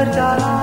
berjalan